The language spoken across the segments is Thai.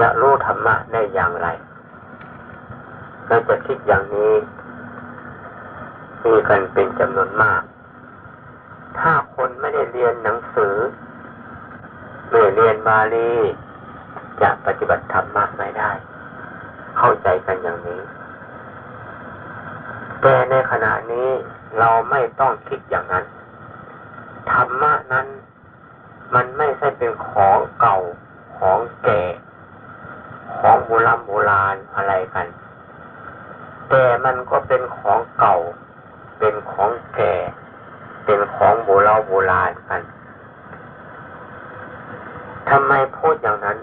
จะรู้ธรรมะได้อย่างไรเราจะคิดอย่างนี้มีกันเป็นจำนวนมาก ถ้าคนไม่ได้เรียนหนังสือไม่เรียนบาลีจะปฏิบัติธรรมะไม่ได้ เข้าใจกันอย่างนี้ แต่ในขณะนี้เราไม่ต้องคิดอย่างนั้น ธรรมะนั้น มันไม่ใช่เป็นของเก่าของแก่ ของโบราณโบราณอะไรกัน แต่มันก็เป็นของเก่า เป็นของแก่ เป็นของโบราณโบราณกันทำไมพูดอย่างนั้น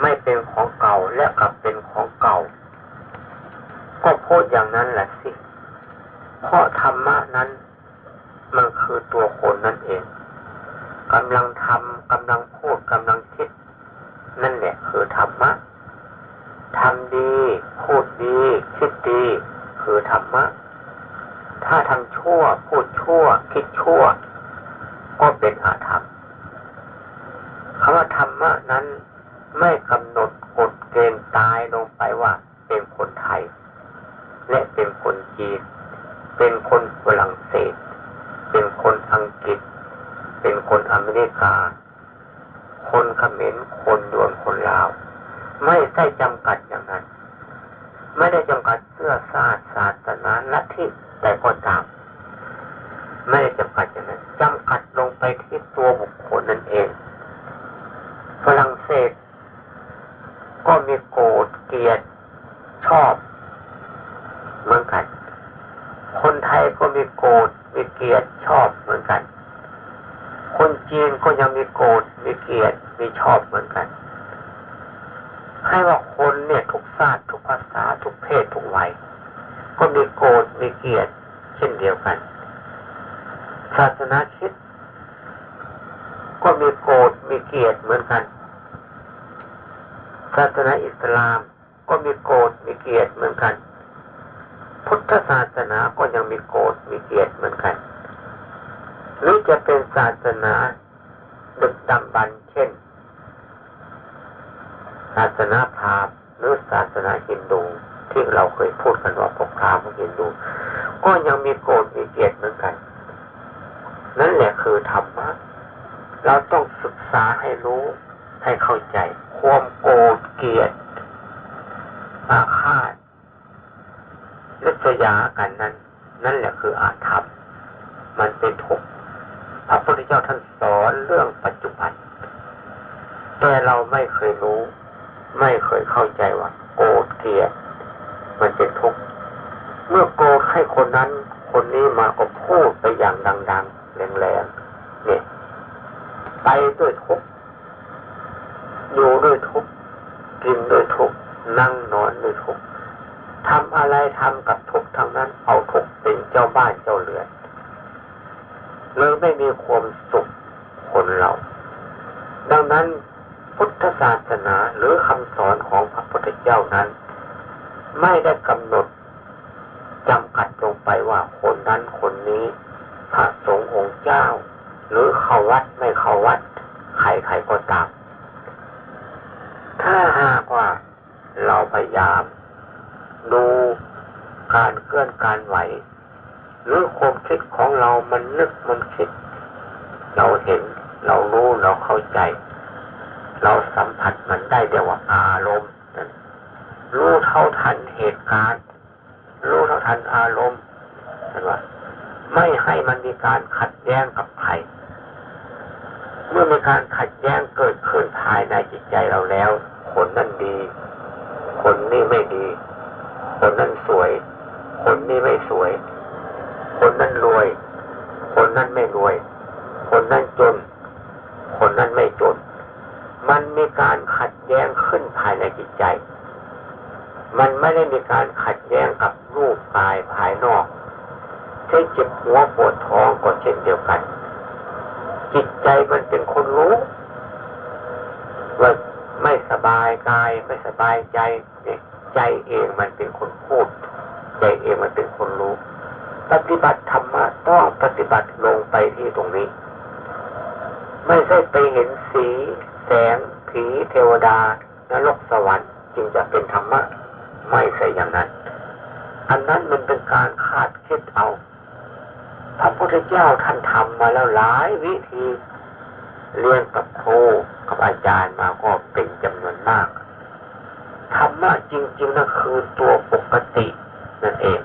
ไม่เป็นของเก่าและกลับเป็นของเก่า ก็พูดอย่างนั้นแหละสิ เพราะธรรมะนั้น มันคือตัวคนนั่นเองกำลังทำกำลังพูดกำลังคิด นั่นแหละคือธรรมะทำดี พูดดี คิดดี คือธรรมะ ถ้าทำ ชั่ว พูดชั่ว คิดชั่ว ก็เป็นอาธรรมคำว่าธรรมะนั้นไม่กำหนดกฎเกณฑ์ตายลงไปว่าเป็นคนไทย และเป็นคนจีนเป็นคนฝรั่งเศส เป็นคนอังกฤษ เป็นคนอเมริกา คนเขมรคนยวนคนลาว ไม่ได้จำกัดอย่างนั้น ไม่ได้จำกัดเสื้อศาสตร์ศาสนาลัทธิแต่ก็ตาม ไม่ได้จำกัดอย่างนั้นจำกัดลงไปที่ตัวบุคคลนั่นเองฝรั่งเศส ก็มีโกรธเกลียดชอบ เหมือนกัน คนไทยก็มีโกรธมีเกลียดชอบเหมือนกัน คนจีนก็ยังมีโกรธมีเกลียดมีชอบเหมือนกัน ให้ว่าคนเนี่ยทุกชาติทุกภาษาทุกเพศทุกวัยก็มีโกรธมีเกลียดเช่นเดียวกัน ศาสนาคิดก็มีโกรธมีเกลียดเหมือนกัน ศาสนาอิสลามก็มีโกรธมีเกลียดเหมือนกัน พุทธศาสนาก็ยังมีโกรธมีเกลียดเหมือนกัน หรือจะเป็นศาสนาดึกดำบรรเช่น ศาสนาพราหมณ์หรือศาสนาฮินดูที่เราเคยพูดกันว่าพวกพราหมณ์ฮินดู ก็ยังมีโกรธมีเกลียดเหมือนกัน นั่นแหละคือธรรมะเราต้องศึกษาให้รู้ให้เข้าใจ ความโกรธเกลียดอาฆาต ลิษยากันนั้น นั่นแหละคืออาธรรมมันเป็นทุกข์พระพุทธเจ้าท่านสอนเรื่องปัจจุบัน แต่เราไม่เคยรู้ ไม่เคยเข้าใจว่าโกรธเกลียดมันเป็นทุกข์เมื่อโกรธให้คนนั้น คนนี้มาก็พูดไปอย่างดัง ๆแรงๆเนี่ยไปด้วยทุกข์อยู่ด้วยทุกข์กินด้วยทุกข์นั่งนอนด้วยทุกข์ ทำอะไรทำกับทุกทางนั้น เอาทุกเป็นเจ้าบ้านเจ้าเรือนเลยไม่มีความสุขคนเรา ดังนั้นพุทธศาสนาหรือคำสอนของพระพุทธเจ้านั้น ไม่ได้กำหนดจำกัดลงไปว่าคนนั้นคนนี้ พระสงฆ์องค์เจ้า หรือเข้าวัดไม่เข้าวัดใครๆก็ตาม ถ้าหากว่าเราพยายาม ดูการเคลื่อนการไหว หรือความคิดของเรามันนึกมันคิด เราเห็นเรารู้เราเข้าใจ เราสัมผัสมันได้เดียวว่าอารมณ์รู้เท่าทันเหตุการณ์รู้เท่าทันอารมณ์เห็นว่าไม่ให้มันมีการขัดแย้งกับใครเมื่อมีการขัดแย้งเกิดขึ้นภายในจิตใจเราแล้ว คนนั้นดี คนนี้ไม่ดี คนนั้นสวย คนนี้ไม่สวย คนนั้นรวย คนนั้นไม่รวย คนนั้นจน คนนั้นไม่จน มันมีการขัดแย้งขึ้นภายในจิตใจ มันไม่ได้มีการขัดแย้งกับรูปกายภายนอกใช่เจ็บหัวปวดท้องก็เช่นเดียวกัน จิตใจมันเป็นคนรู้ว่าไม่สบายกายไม่สบายใจเนี่ย ใจเองมันเป็นคนพูด ใจเองมันเป็นคนรู้ ปฏิบัติธรรมะต้องปฏิบัติลงไปที่ตรงนี้ ไม่ใช่ไปเห็นสี แสง ผีเทวดานรกสวรรค์จึงจะเป็นธรรมะ ไม่ใช่อย่างนั้น อันนั้นมันเป็นการคาดคิดเอาพระพุทธเจ้าท่านทำมาแล้วหลายวิธีเรียนกับครูกับอาจารย์มาก็เป็นจำนวนมาก ธรรมะจริงๆนั่นคือตัวปกตินั่นเอง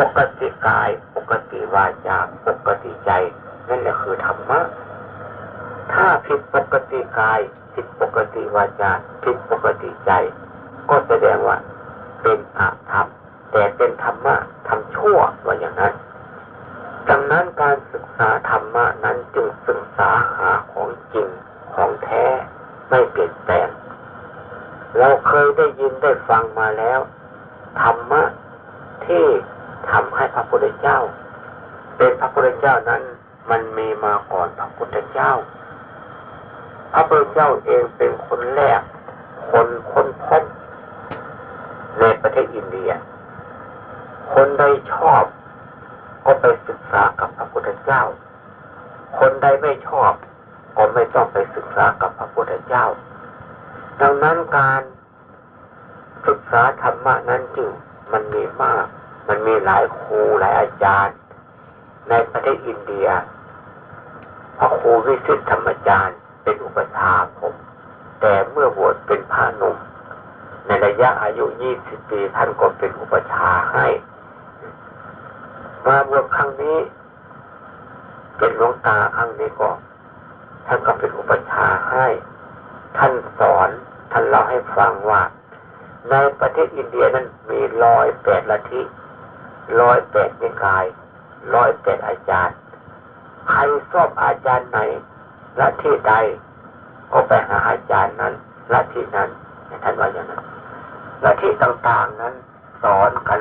ปกติกาย ปกติวาจา ปกติใจ นั่นแหละคือธรรมะ ถ้าผิดปกติกาย ผิดปกติวาจา ผิดปกติใจ ก็แสดงว่าเป็นอาธรรม แต่เป็นธรรมะทำชั่วว่าอย่างนั้น ดังนั้นการศึกษาธรรมะนั้นจึงศึกษาหาของจริงของแท้ไม่เปลี่ยนแปลง เราเคยได้ยินได้ฟังมาแล้วธรรมะที่ทำให้พระพุทธเจ้า เป็นพระพุทธเจ้านั้น มันมีมาก่อนพระพุทธเจ้า พระพุทธเจ้าเองเป็นคนแรก คนค้นพบในประเทศอินเดีย คนใดชอบ ก็ไปศึกษากับพระพุทธเจ้า คนใดไม่ชอบ ก็ไม่ต้องไปศึกษากับพระพุทธเจ้า ดังนั้นการศึกษาธรรมะนั้นจึงมันมีมาก มันมีหลายครูหลายอาจารย์ ในประเทศอินเดียพระครูวิสิตธรรมจารย์เป็นอุปชาผม แต่เมื่อบวชเป็นพระหนุ่ม ในระยะอายุยี่สิบปีท่านก็เป็นอุปชาให้มาบวชครั้งนี้เป็นหลวงตาครั้งนี้ก็ท่านก็เป็นอุปชาให้ ท่านสอนท่านเล่าให้ฟังว่า ในประเทศอินเดียนั้นมีร้อยแปดลัทธิร้อยแปดนิกายร้อยแปดอาจารย์ ใครชอบอาจารย์ไหนละที่ใดก็ไปหาอาจารย์นั้นละที่นั้นท่านว่าอย่างนั้นละที่ต่างๆนั้น สอนกัน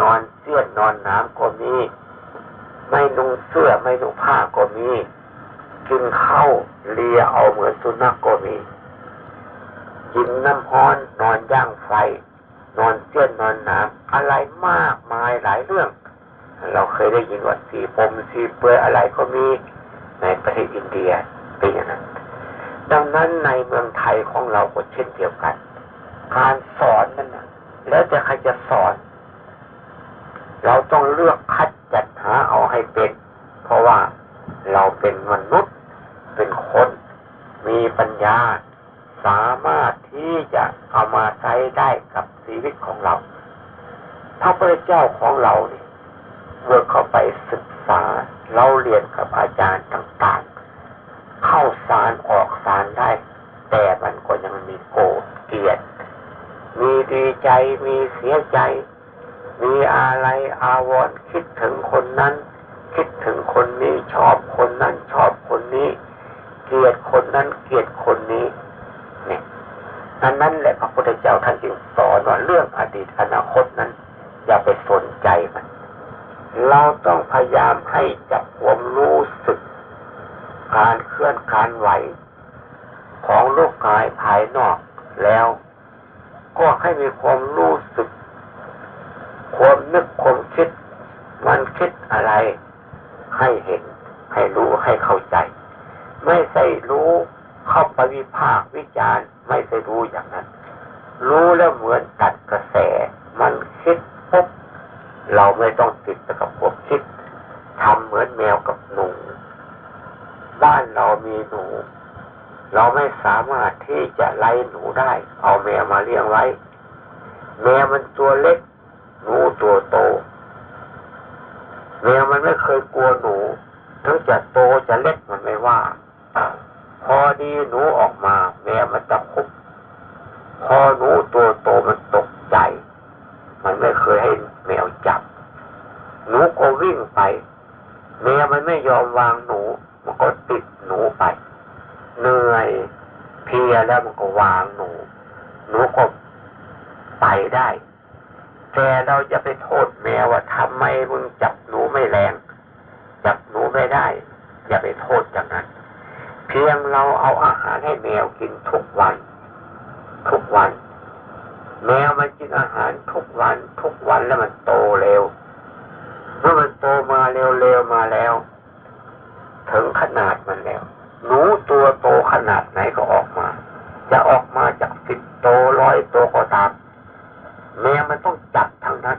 นอนเสื้อนอนน้ำก็มีไม่นุ่งเสื้อไม่นุ่งผ้าก็มีกินข้าวเลียเอาเหมือนสุนัขก็มี กินน้ำฮ้อนนอนย่างไฟ นอนเสื้อนอนน้ำอะไรมากมายหลายเรื่อง เราเคยได้ยินว่าสีปมสีเปื่อยอะไรก็มีในประเทศอินเดียเป็นอย่างนั้น ดังนั้นในเมืองไทยของเราก็เช่นเดียวกัน การสอนนั่นนะแล้วจะใครจะสอน เราต้องเลือกคัดจัดหาเอาให้เป็น เพราะว่าเราเป็นมนุษย์เป็นคน มีปัญญา สามารถที่จะเอามาใช้ได้กับชีวิตของเรา พระพุทธเจ้าของเราเนี่ยเมื่อเข้าไปศึกษาเราเรียนกับอาจารย์ต่างๆ เข้าสารออกสารได้ แต่มันก็ยังมีโกรธเกลียด มีดีใจมีเสียใจ มีอะไรอาวรณ์คิดถึงคนนั้น คิดถึงคนนี้ชอบคนนั้นชอบคนนี้ เกลียดคนนั้นเกลียดคนนี้ นี่อันนั้นแหละพระพุทธเจ้าท่านจึงสอนว่าเรื่องอดีตอนาคตนั้น อย่าไปสนใจมัน เราต้องพยายามให้จับความรู้สึก การเคลื่อนการไหว ของโลกกายภายนอกแล้ว ก็ให้มีความรู้สึก ความนึกความคิด มันคิดอะไร ให้เห็น ให้รู้ให้เข้าใจ ไม่ใช่รู้ เข้าไปวิพากวิจารณ์ไม่ใช่รู้อย่างนั้น รู้แล้วเหมือนตัดกระแส มันคิดปุ๊บเราไม่ต้องติดกับความคิดทำเหมือนแมวกับหนู บ้านเรามีหนู เราไม่สามารถที่จะไล่หนูได้ เอาแมวมาเลี้ยงไว้ แมวมันตัวเล็ก หนูตัวโต แมวมันไม่เคยกลัวหนูถึงจะโตจะเล็กมันไม่ว่า พอดีหนูออกมาแมวมันจะคุบพอหนูตัวโตมันตกใจ มันไม่เคยให้แมวจับ หนูก็วิ่งไป แมวมันไม่ยอมวางหนู มันก็ติดหนูไป เหนื่อยเพียแล้วมันก็วางหนู หนูก็ส่ได้ แต่เราจะไปโทษแมวว่าทำไมมึงจับหนูไม่แรง จับหนูไม่ได้ อย่าไปโทษอย่างนั้น เพียงเราเอาอาหารให้แมวกินทุกวัน ทุกวัน แมวมันกินอาหารทุกวัน ทุกวันแล้วมันโตเร็ว เมื่อมันโตมาเร็วๆมาแล้ว ถึงขนาดมันแล้วหนูตัวโตขนาดไหนก็ออกมา จะออกมาจากสิบโตร้อยโตก็ตามแมวมันต้องจับทางนั้น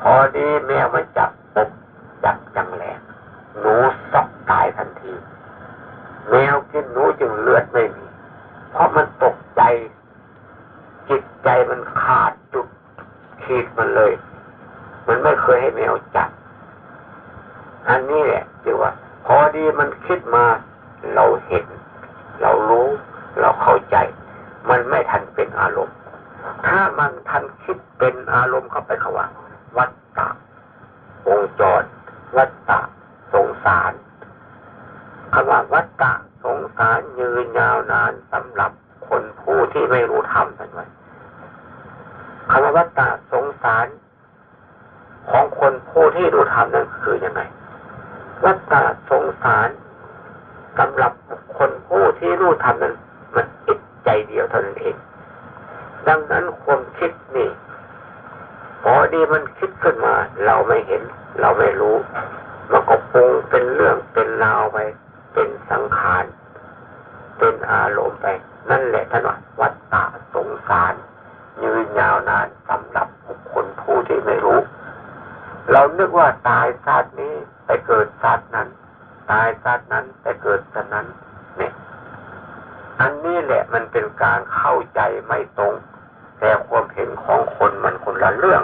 พอดีแมวมันจับปุ๊บจับจังแรงหนูซอกตายทัน แมวกินหนูจึงเลือดไม่มี เพราะมันตกใจ จิตใจมันขาดจุดขีดมันเลย มันไม่เคยให้แมวจับ อันนี้แหละคือว่า พอดีมันคิดมาเราเห็น เรารู้ เราเข้าใจ มันไม่ทันเป็นอารมณ์ ถ้ามันทันคิดเป็นอารมณ์เข้าไปเขาว่า วัตตะวงจรวัตตะสงสาร คำว่าวัตตะสงสารยืนยาวนานสำหรับคนผู้ที่ไม่รู้ธรรมท่นไว้คำว่าวัตตะสงสารของคนผู้ที่รู้ธรรมนั้นคือยังไง วัตตะสงสารสำหรับคนผู้ที่รู้ธรรมนั้นมันอิดใจเดียวเท่านั้นเอง ดังนั้นความคิดนี่พอดีมันคิดขึ้นมา เราไม่เห็น เราไม่รู้มันก็ปรุงเป็นเรื่องเป็นราวไป สังขารเป็นอารมณ์ไป นั่นแหละท่านว่าวัตตะสงสาร ยืนยาวนานสำหรับบุคคลผู้ที่ไม่รู้ เรานึกว่าตายชาตินี้ไปเกิดชาตินั้น ตายชาตินั้นไปเกิดชาตินั้นเนี่ยอันนี้แหละมันเป็นการเข้าใจไม่ตรง แต่ความเห็นของคนมันคนละเรื่อง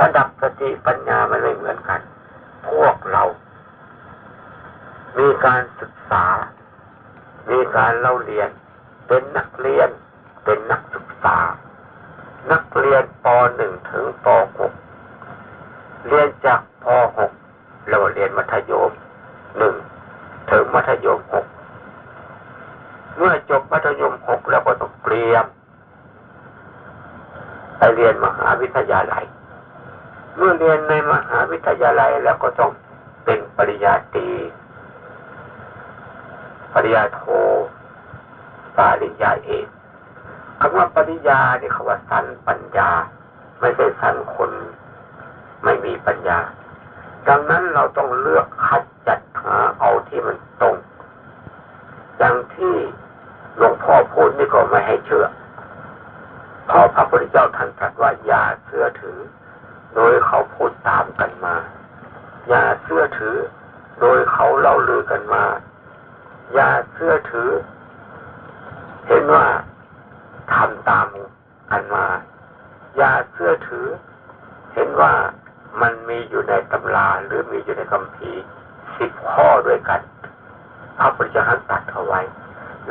ระดับสติปัญญามันไม่เหมือนกัน พวกเรา มีการศึกษา มีการเล่าเรียน เป็นนักเรียน เป็นนักศึกษา นักเรียนป .1 ถึงป .6 เรียนจากป .6 เราเรียนมัธยม1ถึงมัธยม6เมื่อจบมัธยม6แล้วก็ต้องเตรียมไปเรียนมหาวิทยาลัย เมื่อเรียนในมหาวิทยาลัยแล้วก็ต้องเป็นปริญญาตรี ปริญญาโทปริญญาเอกคำว่าปริญญาเนี่ยคำว่าสั้นปัญญา ไม่ใช่สั้นคน ไม่มีปัญญา ดังนั้นเราต้องเลือกคัดจัดหาเอาที่มันตรง อย่างที่หลวงพ่อพูดนี่ก็ไม่ให้เชื่อเพราะพระพุทธเจ้าท่านตรัสว่าอย่าเชื่อถือ โดยเขาพูดตามกันมา อย่าเชื่อถือ โดยเขาเล่าลือกันมา อย่าเชื่อถือ เห็นว่าทำตามกันมา อย่าเชื่อถือ เห็นว่ามันมีอยู่ในตำราหรือมีอยู่ในคำพีสิบข้อด้วยกันพระพุทธเจ้าท่านตรัสเอาไว้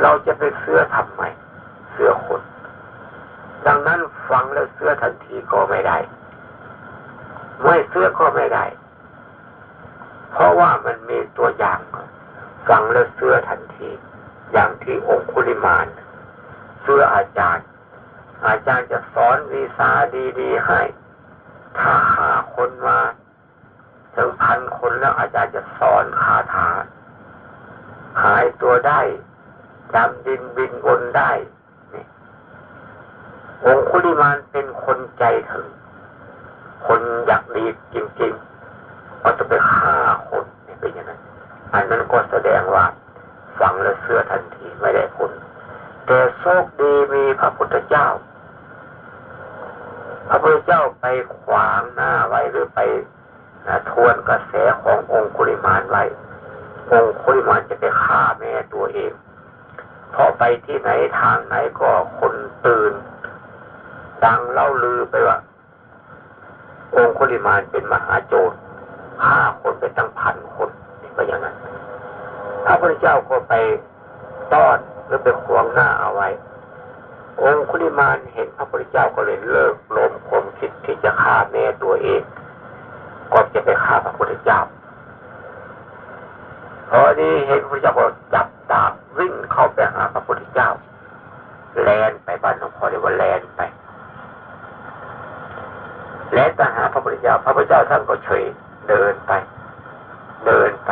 เราจะไปเชื่อทำไมเชื่อคนดังนั้นฟังแล้วเชื่อทันทีก็ไม่ได้ไม่เชื่อก็ไม่ได้ เพราะว่ามันมีตัวอย่าง ฟังแล้วเชื่อทันที อย่างที่องคุลิมานเชื่ออาจารย์ อาจารย์จะสอนวีซาดีๆให้ ถ้าหาคนมาถึงพันคนแล้วอาจารย์จะสอนคาถา หายตัวได้จำดินบินบนได้นี่องคุลิมานเป็นคนใจถึง คนอยากดีจริงๆก็จะไปฆ่าคนเป็นอย่างนั้น อันนั้นก็แสดงว่าฟังแล้วเชื่อทันทีไม่ได้ผลแต่โชคดีมีพระพุทธเจ้า พระพุทธเจ้าไปขวางหน้าไว้หรือไปนะทวนกระแสขององคุลิมานไว้ องคุลิมานจะไปฆ่าแม่ตัวเองเพอไปที่ไหนทางไหนก็คนตื่น ดังเล่าลือไปว่า องคุลิมานเป็นมหาโจรฆ่าคนไปตั้งพันคน พระพุทธเจ้าก็ไปต้อนหรือไปขวางหน้าเอาไว้ องคุลิมานเห็นพระพุทธเจ้าก็เลยเลิกลมความคิดที่จะฆ่าแม่ตัวเองก็จะไปฆ่าพระพุทธเจ้าพอดีเห็นพระพุทธเจ้าก็จับดาบวิ่งเข้าไปหาพระพุทธเจ้า แลนไปบ้านหลวงพ่อเรียกว่าแลนไปและทหาพระพุทธเจ้า พระพุทธเจ้าท่านก็เฉยเดินไป เดินไป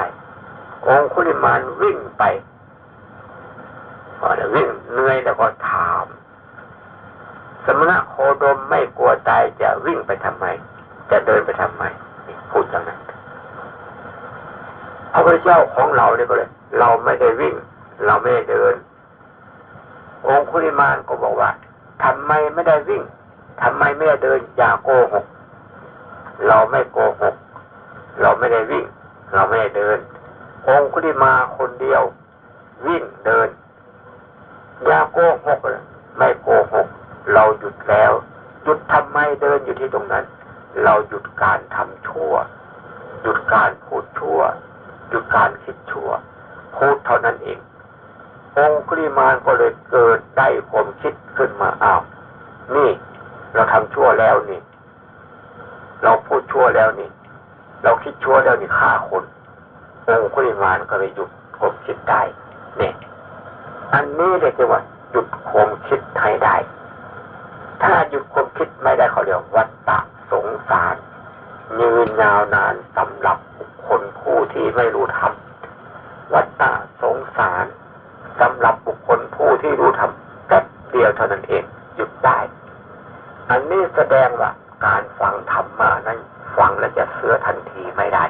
องคุลิมานวิ่งไปพอวิ่งเหนื่อยแล้วก็ถาม สมณะโคดมไม่กลัวตายจะวิ่งไปทำไม จะเดินไปทำไมพูดอย่างนั้นพระพุทธเจ้าของเราเนี่ยก็เลยเราไม่ได้วิ่ง เราไม่ได้เดิน องคุลิมานก็บอกว่าทำไมไม่ได้วิ่งทำไมไม่ได้เดินอย่าโกหก เราไม่โกหก เราไม่ได้วิ่ง เราไม่ได้เดิน องคุลิมาคนเดียว วิ่งเดินยาโกหกไม่โกหก เราหยุดแล้ว หยุดทำไมเดินอยู่ที่ตรงนั้น เราหยุดการทำชั่ว หยุดการพูดชั่ว หยุดการคิดชั่ว พูดเท่านั้นเอง องคุลิมานก็เลยเกิดได้ความคิดขึ้นมาอ้าวนี่ เราทำชั่วแล้วนี่ เราพูดชั่วแล้วนี่ เราคิดชั่วแล้วนี่ฆ่าคน องคุลิมานก็เลยหยุดความคิดได้ เนี่ย อันนี้เรียกว่าหยุดความคิดให้ได้ ถ้าหยุดความคิดไม่ได้เขาเรียกวัฏฏะสงสารยืนยาวนานสำหรับบุคคลผู้ที่ไม่รู้ธรรมวัฏฏะสงสารสำหรับบุคคลผู้ที่รู้ธรรมแค่เดียวเท่านั้นเองหยุดได้ อันนี้แสดงว่าการฟังธรรมะนั้นฟังแล้วจะเสือทันทีไม่ได้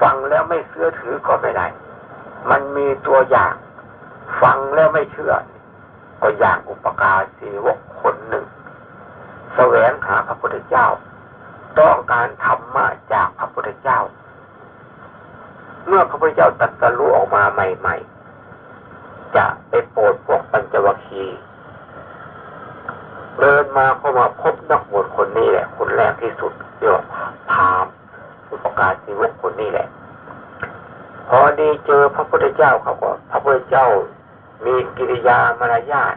ฟังแล้ว ไม่เสือถือก็ไม่ได้ มันมีตัวอย่าง ฟังแล้วไม่เชื่อ ก็อย่างอุปการสีวกคนหนึ่งสแสวงหาพระพุทธเจ้า ต้องการธรรมะจากพระพุทธเจ้า เมื่อพระพุทธเจ้าตรัสรู้ออกมาใหม่ๆ จะไปโปรดพวกปัญจวัคคีย์เดินมาเข้ามาพบนักบวชคนนี้แหละ คนแรกที่สุดเรียกว่าพามอุปการสีวกคนนี้แหละ พอดีเจอพระพุทธเจ้าเขาก็พระพุทธเจ้า มีกิริยามารยาท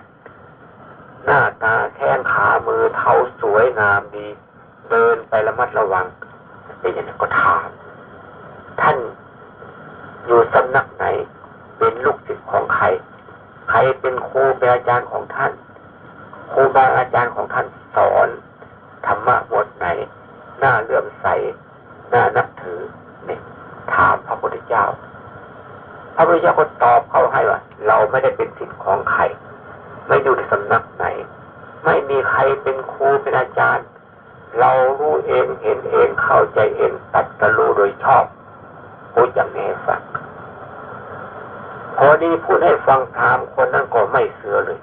หน้าตาแข้งขามือเท้าสวยงามดี เดินไประมัดระวังเป็นอย่างนั้นก็ถาม ท่านอยู่สำนักไหน เป็นลูกศิษย์ของใคร ใครเป็นครูเป็นอาจารย์ของท่านครูบาอาจารย์ของท่านสอนธรรมะบทไหน หน้าเลื่อมใส หน้านับถือเนี่ย ถามพระพุทธเจ้า พระพุทธเจ้าก็ตอบเขาให้ว่าเราไม่ได้เป็นศิษย์ของใคร ไม่อยู่ในสำนักไหน ไม่มีใครเป็นครูเป็นอาจารย์ เรารู้เองเห็นเองเข้าใจเองตัดตะรู้โดยชอบพูดอย่างนี้ฟังพอดีพูดให้ฟังพามคนนั้นก็ไม่เสือเลย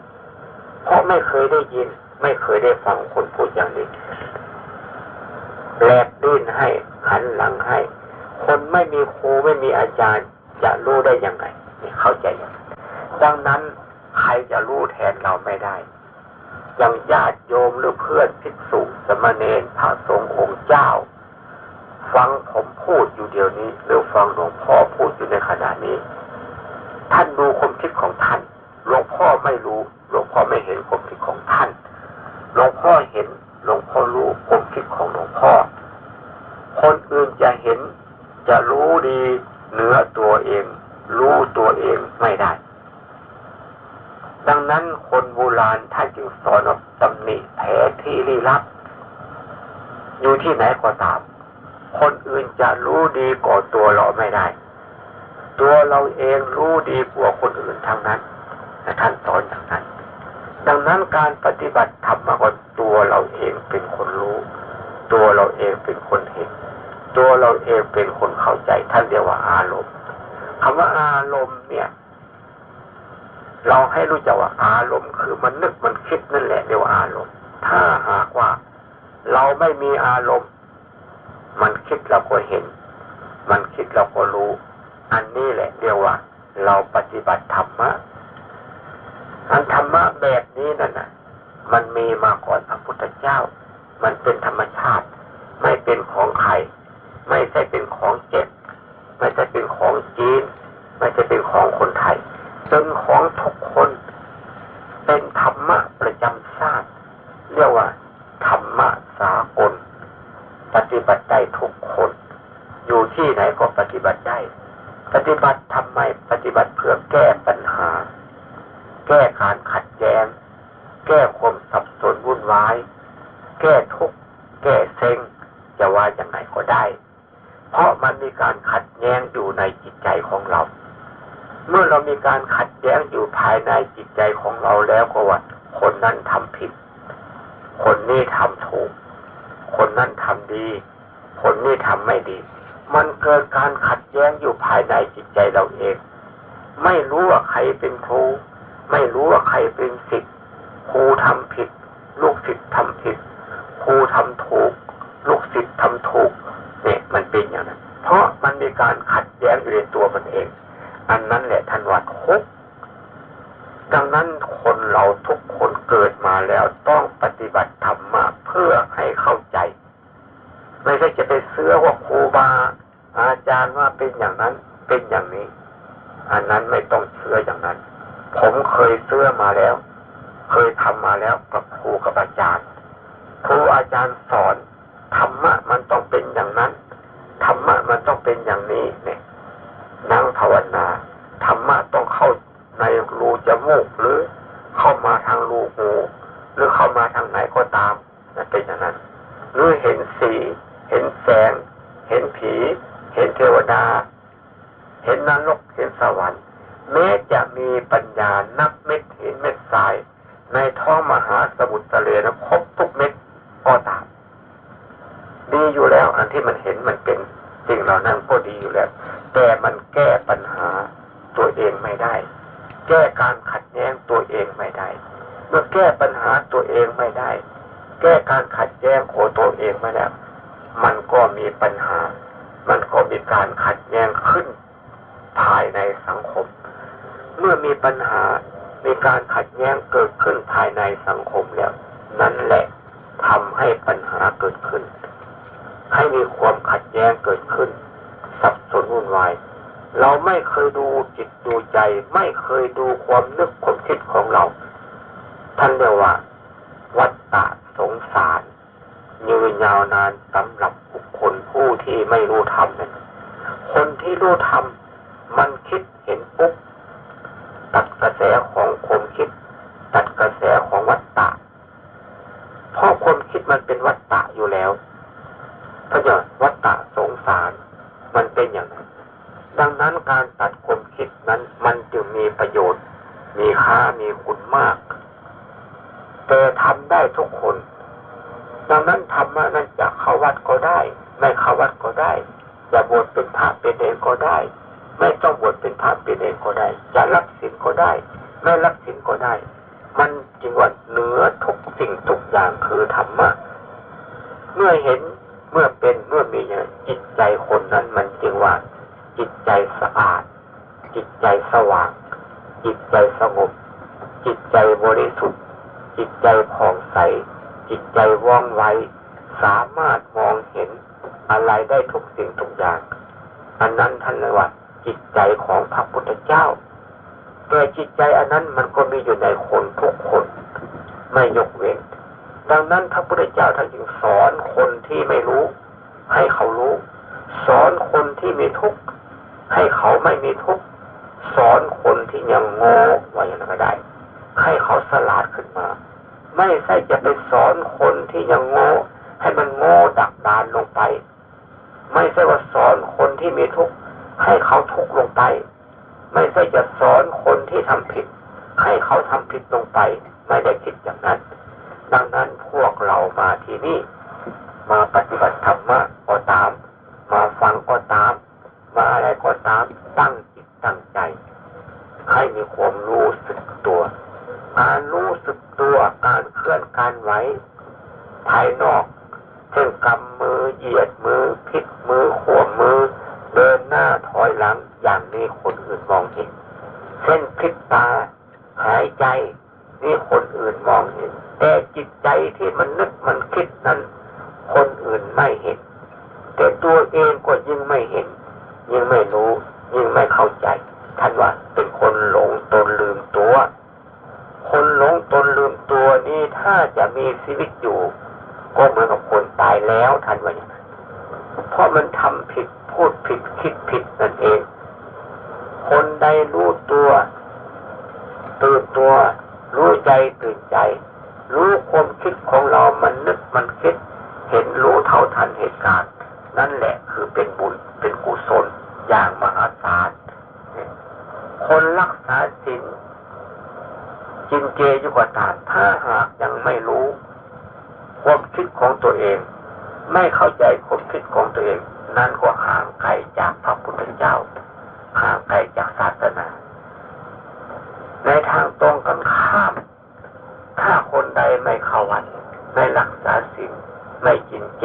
เพราะไม่เคยได้ยิน ไม่เคยได้ฟังคนพูดอย่างนี้แลบดิ้นให้หันหลังให้ คนไม่มีครูไม่มีอาจารย์จะรู้ได้ยังไงเข้าใจยังดังนั้นใครจะรู้แทนเราไม่ได้อย่างญาติโยมหรือเพื่อนภิกษุสมณเณรพระสงฆ์องค์เจ้า ฟังผมพูดอยู่เดี๋ยวนี้ หรือฟังหลวงพ่อพูดอยู่ในขณะนี้ ท่านดูความคิดของท่านหลวงพ่อไม่รู้หลวงพ่อไม่เห็นความคิดของท่านหลวงพ่อเห็นหลวงพ่อรู้ความคิดของหลวงพ่อ คนอื่นจะเห็น จะรู้ดีเหนือตัวเอง รู้ตัวเองไม่ได้ ดังนั้นคนโบราณท่านจึงสอนว่าตำหนิแผลที่ลี้ลับ อยู่ที่ไหนก็ตาม คนอื่นจะรู้ดีกว่าตัวเราไม่ได้ ตัวเราเองรู้ดีกว่าคนอื่นทั้งนั้นท่านสอนอย่างนั้น ดังนั้นการปฏิบัติธรรมาก่อนตัวเราเองเป็นคนรู้ ตัวเราเองเป็นคนเห็น ตัวเราเองเป็นคนเข้าใจท่านเรียกว่าอารมณ์คำว่าอารมณ์เนี่ย เราให้รู้จักว่าอารมณ์ คือมันนึกมันคิดนั่นแหละเรียกว่าอารมณ์ ถ้าหากว่าเราไม่มีอารมณ์ มันคิดเราก็เห็น มันคิดเราก็รู้ อันนี้แหละเรียกว่า เราปฏิบัติธรรมะอันธรรมะแบบนี้นั่นน่ะ มันมีมาก่อนพระพุทธเจ้า มันเป็นธรรมชาติ ไม่เป็นของใคร ไม่ใช่เป็นของเจ็บไม่ใช่เป็นของจีน ไม่ใช่เป็นของคนไทย เป็นของทุกคน เป็นธรรมะประจำชาติเรียกว่า ธรรมะสากล ปฏิบัติได้ทุกคน อยู่ที่ไหนก็ปฏิบัติได้ ปฏิบัติทำไมปฏิบัติเพื่อแก้ปัญหา แก้การขัดแย้งแก้ความสับสนวุ่นวาย แก้ทุกข์ แก้เซ็ง จะว่าอย่างไรก็ได้ เพราะมันมีการขัดแย้งอยู่ในจิตใจของเรา เมื่อเรามีการขัดแย้งอยู่ภายในจิตใจของเราแล้วก็ว่า คนนั้นทำผิด คนนี้ทำถูก คนนั้นทำดี คนนี้ทำไม่ดี มันเกิดการขัดแย้งอยู่ภายในจิตใจเราเอง ไม่รู้ว่าใครเป็นครู ไม่รู้ว่าใครเป็นศิษย์ครูทำผิด ลูกศิษย์ทำผิด ครูทำถูก ลูกศิษย์ทำถูก มันเป็นอย่างนั้น เพราะมันมีการขัดแย้งอยู่ในตัวมันเอง อันนั้นแหละท่านวัดคุกดังนั้นคนเราทุกคนเกิดมาแล้วต้องปฏิบัติธรรมะเพื่อให้เข้าใจ ไม่ใช่จะไปเสื้อว่าครูบาอาจารย์ว่าเป็นอย่างนั้นเป็นอย่างนี้ อันนั้นไม่ต้องเชื่ออย่างนั้น ผมเคยเสื้อมาแล้ว เคยทำมาแล้วกับครูกับอาจารย์ครูอาจารย์สอนธรรมะมันต้องเป็นอย่างนั้น ธรรมะมันต้องเป็นอย่างนี้เนี่ยนั่งภาวนาธรรมะต้องเข้าในรูจมูกหรือเข้ามาทางรูหูหรือเข้ามาทางไหนก็ตามนั่นเป็นอย่างนั้นหรือเห็นสี เห็นแสง เห็นผี เห็นเทวดา เห็นนรกเห็นสวรรค์แม้จะมีปัญญานับเม็ดเห็นเม็ดทราย ในท้องมหาสมุทรทะเลนะครบทุกเม็ดก็ตาม ดีอยู่แล้ว อันที่มันเห็นมันเป็นสิ่งเหล่านั้นก็ดีอยู่แล้ว แต่มันแก้ปัญหาตัวเองไม่ได้ แก้การขัดแย้งตัวเองไม่ได้ เมื่อแก้ปัญหาตัวเองไม่ได้ แก้การขัดแย้งโคตัวเองไม่ได้มันก็มีปัญหา มันก็มีการขัดแย้งขึ้นภายในสังคม เมื่อมีปัญหามีการขัดแย้งเกิดขึ้นภายในสังคมแล้ว นั่นแหละทำให้ปัญหาเกิดขึ้น ให้มีความขัดแย้งเกิดขึ้น สับสนวุ่นวาย เราไม่เคยดูจิตดูใจ ไม่เคยดูความนึกความคิดของเรา ท่านเรียกว่า วัฏฏะสงสาร ยืนยาวนานสำหรับบุคคลผู้ที่ไม่รู้ธรรมนั้นคนที่รู้ธรรม มันคิดเห็นปุ๊บตัดกระแสของความคิด ตัดกระแสของวัฏฏะเพราะความคิดมันเป็นวัฏฏะอยู่แล้วเพราะอย่างวัฏฏะสงสาร มันเป็นอย่างนั้น ดังนั้นการตัดความคิดนั้น มันจึงมีประโยชน์ มีค่ามีคุณมาก แต่ทำได้ทุกคน ดังนั้นธรรมะนั้นจะเข้าวัดก็ได้ ไม่เข้าวัดก็ได้จะบวชเป็นพระเป็นเองก็ได้ ไม่ต้องบวชเป็นพระเป็นเองก็ได้ จะ รับศีลก็ได้ ไม่รับศีลก็ได้ มันจริงว่าเหนือทุกสิ่งทุกอย่างคือธรรมะ เมื่อเห็นเมื่อเป็นเมื่อมีอย่างจิตใจคนนั้นมันจึงว่า จิตใจสะอาด จิตใจสว่าง จิตใจสงบ จิตใจบริสุทธิ์ จิตใจผ่องใส จิตใจว่องไวสามารถมองเห็นอะไรได้ทุกสิ่งทุกอย่าง อันนั้นท่านเรียว่าจิตใจของพระพุทธเจ้า แต่จิตใจอันนั้นมันก็มีอยู่ในคนทุกคน ไม่ยกเว้น ดังนั้นพระพุทธเจ้าท่านจึงสอนคนที่ไม่รู้ ให้เขารู้ สอนคนที่มีทุกข์ให้เขาไม่มีทุกข์สอนคนที่ยังโง่ไว่าอย่างนั้นก็ได้ ให้เขาสลาดขึ้นมา ไม่ใช่จะไปสอนคนที่ยังโง่ให้มันโง่ดักดานลงไป ไม่ใช่ว่าสอนคนที่มีทุกข์ให้เขาทุกข์ลงไป ไม่ใช่จะสอนคนที่ทำผิด ให้เขาทำผิดลงไป ไม่ได้คิดอย่างนั้น ดังนั้นพวกเรามาที่นี่ มาปฏิบัติธรรมะก็ตาม มาฟังก็ตาม มาอะไรก็ตามตั้งจิตตั้งใจ ให้มีความรู้สึกตัว การรู้สึกตัวการเคลื่อนการไหวภายนอกเช่นกำมือเหยียดมือพลิกมือขวมมือ เดินหน้าถอยหลังอย่างนี้คนอื่นมองเห็นเช่นพลิกตาหายใจนี่คนอื่นมองเห็น แต่จิตใจที่มันนึกมันคิดนั้น คนอื่นไม่เห็น แต่ตัวเองก็ยิ่งไม่เห็น ยิ่งไม่รู้ ยิ่งไม่เข้าใจท่านว่าเป็นคนหลงตนลืมตัว คนหลงตนลืมตัวนี้ถ้าจะมีชีวิตอยู่ ก็เหมือนกับคนตายแล้วท่านว่าอย่างนั้นเพราะมันทำผิด พูดผิดคิดผิดนั่นเอง คนใดรู้ตัวตื่นตัว รู้ใจตื่นใจ รู้ความคิดของเรามันนึกมันคิด เห็นรู้เท่าทันเหตุการณ์ นั่นแหละคือเป็นบุญเป็นกุศลอย่างมหาศาลคนรักษาศีลจินเจยุกตาถ้าหากยังไม่รู้ ความคิดของตัวเอง ไม่เข้าใจความคิดของตัวเอง นั่นก็ห่างไกลจากพระพุทธเจ้าห่างไกลจากศาสนา ในทางตรงกันข้าม ถ้าคนใดไม่เข้าวัดไม่รักษาศีลไม่กินเจ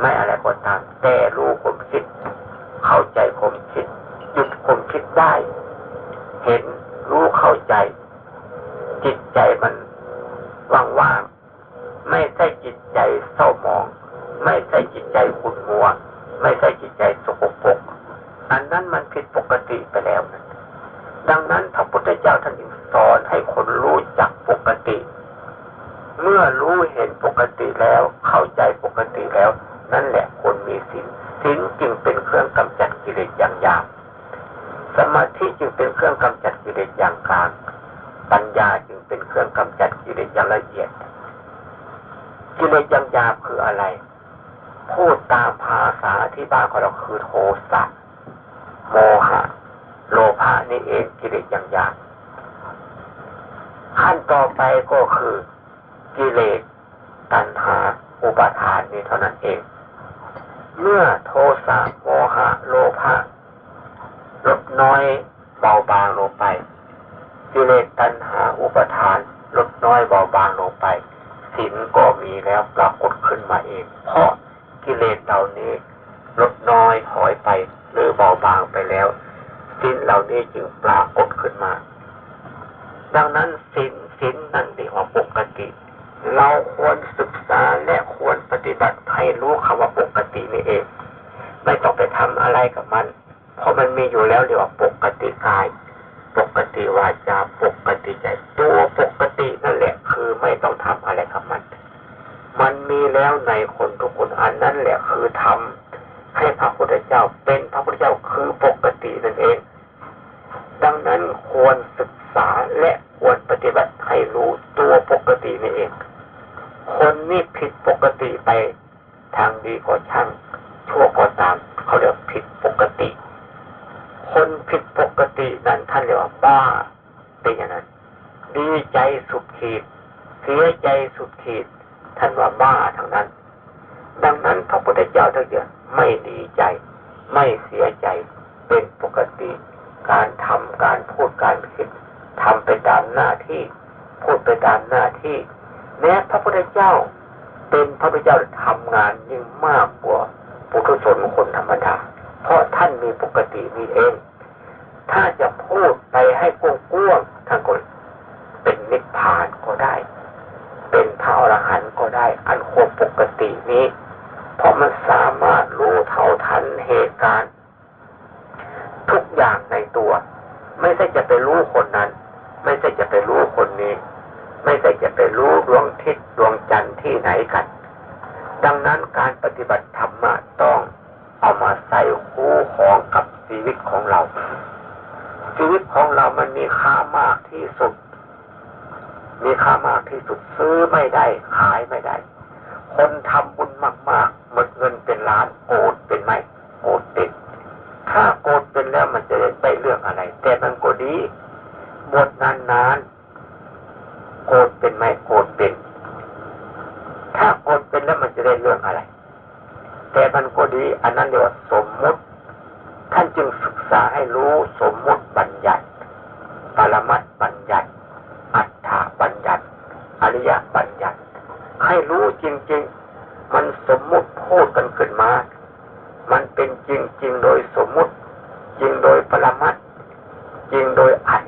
ไม่อะไรก็ตามแต่รู้ความคิด เข้าใจความคิดหยุดความคิดได้ เห็นรู้เข้าใจ จิตใจมันว่างๆไม่ใช่จิตใจเศร้าหมอง ไม่ใช่จิตใจขุ่นมัว ไม่ใช่จิตใจสกปรกอันนั้นมันผิด ปกติไปแล้วนะดังนั้นพระพุทธเจ้าท่านสอนให้คนรู้จักปกติ เมื่อรู้เห็นปกติแล้วเข้าใจปกติแล้ว นั่นแหละคนมีศีลศีลจึงเป็นเครื่องกำจัดกิเลสอย่างยากสมาธิจึงเป็นเครื่องกำจัดกิเลสอย่างกลางปัญญาจึงเป็นเครื่องกำจัดกิเลสอย่างละเอียด กิเลสอย่างหยาบคืออะไร พูดตามภาษาที่บ้านของเราคือโทสะโมหะ โลภะนี่เองกิเลสอย่างหยาบขั้นต่อไปก็คือกิเลสตัณหาอุปาทานนี่เท่านั้นเอง เมื่อโทสะโมหะ โลภะลดน้อยเบางลงไปกิเลสตัณหาอุปทานลดน้อยเบาบางลงไปศีลก็มีแล้วปรากฏขึ้นมาเอง เพราะกิเลสเหล่านี้ลดน้อยถอยไปหรือเบาบางไปแล้วศีลเหล่านี้จึงปรากฏขึ้นมา ดังนั้นศีลศีลนั่นเรียกว่าปกติ เราควรศึกษาและควรปฏิบัติให้รู้คำว่าปกตินี่เอง ไม่ต้องไปทำอะไรกับมัน เพราะมันมีอยู่แล้วเรียกว่าปกติกาย ปกติวาจาปกติใจ ตัวปกตินั่นแหละ คือไม่ต้องทำอะไรกับมัน มันมีแล้วในคนทุกคนอันนั้นแหละคือทำให้พระพุทธเจ้าเป็นพระพุทธเจ้าคือปกตินั่นเอง ดังนั้นควรศึกษาและควรปฏิบัติให้รู้ตัวปกตินี่เอง คนนี่ผิดปกติไป ทางดีก็ช่างชั่วก็ตาม เขาเรียกผิดปกติ คนผิดปกตินั้นท่านเรียกว่าบ้าเป็นอย่างนั้น ดีใจสุดขีดเสียใจสุดขีด ท่านว่าบ้าทางนั้น ดังนั้นพระพุทธเจ้าทั้งเดียวไม่ดีใจ ไม่เสียใจเป็นปกติ การทำการพูดการคิดทำไปตามหน้าที่ พูดไปตามหน้าที่แม้พระพุทธเจ้า เป็นพระพุทธเจ้าทำงานยิ่งมากกว่าปุถุชนคนธรรมดา เพราะท่านมีปกติมีเอง ถ้าจะพูดไปให้กว้างๆท่านก็เป็นนิพพานก็ได้ เป็นพระอรหันต์ก็ได้ อันควบปกตินี้ เพราะมันสามารถรู้เท่าทันเหตุการณ์ ทุกอย่างในตัว ไม่ใช่จะไปรู้คนนั้น ไม่ใช่จะไปรู้คนนี้ ไม่ใช่จะไปรู้ดวงทิศดวงจันทร์ที่ไหนกัน ดังนั้นการปฏิบัติธรรมะต้อง เอามาใส่คู่ของกับชีวิตของเรา ชีวิตของเรามันมีค่ามากที่สุด มีค่ามากที่สุดซื้อไม่ได้ ขายไม่ได้ คนทำบุญมากๆหมดเงินเป็นล้านโกรธเป็นไหมโกรธเป็นถ้าโกรธเป็นแล้วมันจะไปเรื่องอะไร แต่มันก็ดีบทนานๆโกรธเป็นไหมโกรธเป็น ถ้าโกรธเป็นแล้วมันจะได้เรื่องอะไร แต่มันก็ดี อันนั้นเรียกว่าสมมุติ ท่านจึงศึกษาให้รู้สมมุติบัญญัติ ปรมัตบัญญัติ อัฏฐบัญญัติ อริยบัญญัติ ให้รู้จริง ๆ มันสมมุติพูดกันขึ้นมา มันเป็นจริงๆโดยสมมุติ จริงโดยปรมัตจริงโดยอัฏ